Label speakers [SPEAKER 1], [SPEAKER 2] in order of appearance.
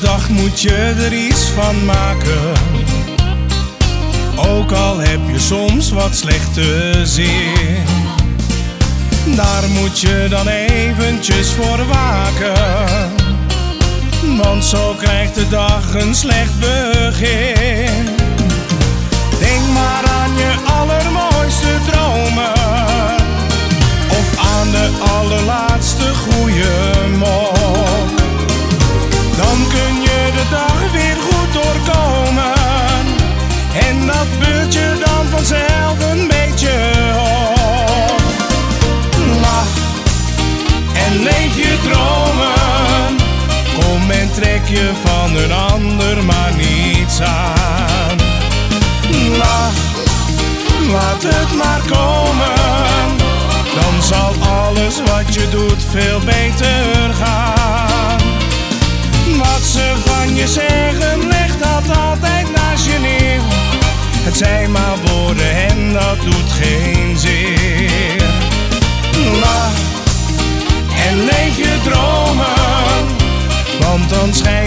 [SPEAKER 1] dag moet je er iets van maken. Ook al heb je soms wat slechte zin. Daar moet je dan eventjes voor waken. Want zo krijgt de dag een slecht begin. je dromen. Kom en trek je van een ander maar niets aan. Lach, laat het maar komen. Dan zal alles wat je doet veel beter gaan. Wat ze van je zeggen je dromen, want dan schijnt